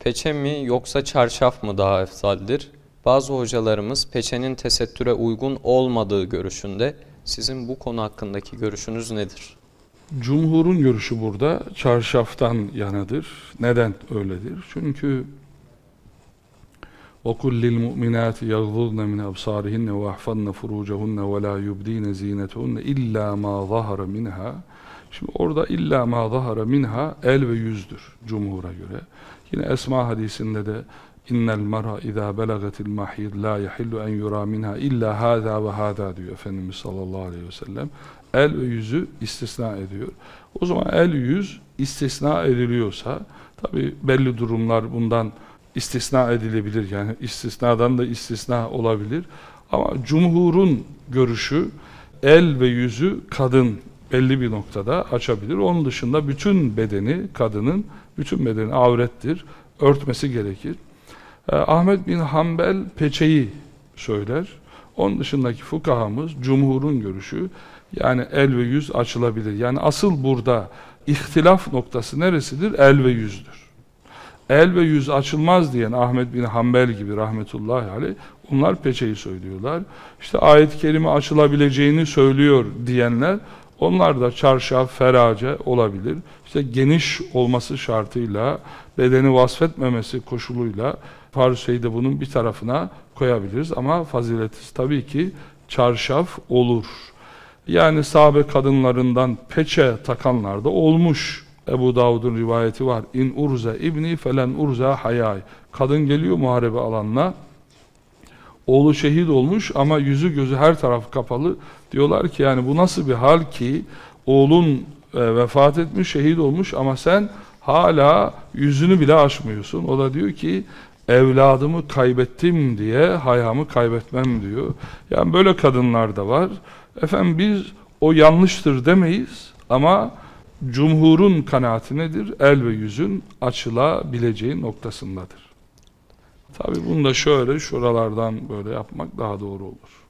Peçe mi yoksa çarşaf mı daha efsaldir? Bazı hocalarımız peçenin tesettüre uygun olmadığı görüşünde. Sizin bu konu hakkındaki görüşünüz nedir? Cumhurun görüşü burada çarşaftan yanadır. Neden öyledir? Çünkü وَقُلْ لِلْمُؤْمِنَاتِ يَغْضُضْنَ مِنْ أَبْصَارِهِنَّ وَيَحْفَظْنَ فُرُوجَهُنَّ وَلَا يُبْدِينَ زِينَتَهُنَّ إِلَّا مَا ظَهَرَ مِنْهَا Şimdi orada illa ma zahara minha el ve yüzdür cumhura göre. Yine Esma hadisinde de innel mara izâ belagatil mahid la yahillu en yura minha illa hâzâ ve hâzâ diyor Efendimiz sallallahu aleyhi ve sellem. El ve yüzü istisna ediyor. O zaman el yüz istisna ediliyorsa tabi belli durumlar bundan istisna edilebilir. Yani istisnadan da istisna olabilir. Ama cumhurun görüşü el ve yüzü kadın belli bir noktada açabilir. Onun dışında bütün bedeni kadının bütün bedeni avrettir. Örtmesi gerekir. Ee, Ahmet bin Hanbel peçeyi söyler. Onun dışındaki fukahamız cumhurun görüşü yani el ve yüz açılabilir. Yani asıl burada ihtilaf noktası neresidir? El ve yüzdür. El ve yüz açılmaz diyen Ahmet bin Hanbel gibi rahmetullahi aleyh onlar peçeyi söylüyorlar. İşte ayet-i kerime açılabileceğini söylüyor diyenler onlar da çarşaf, ferace olabilir. İşte geniş olması şartıyla, bedeni vasfetmemesi koşuluyla Farse'yi de bunun bir tarafına koyabiliriz. Ama faziletiz tabii ki çarşaf olur. Yani sahabe kadınlarından peçe takanlar da olmuş. Ebu Davud'un rivayeti var. İn urze ibni felen urze hayay. Kadın geliyor muharebe alanına. Oğlu şehit olmuş ama yüzü gözü her taraf kapalı. Diyorlar ki yani bu nasıl bir hal ki oğlun e, vefat etmiş, şehit olmuş ama sen hala yüzünü bile açmıyorsun. O da diyor ki evladımı kaybettim diye hayamı kaybetmem diyor. Yani böyle kadınlar da var. Efendim biz o yanlıştır demeyiz ama cumhurun kanaati nedir? El ve yüzün açılabileceği noktasındadır. Tabi bunu da şöyle şuralardan böyle yapmak daha doğru olur.